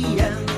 一样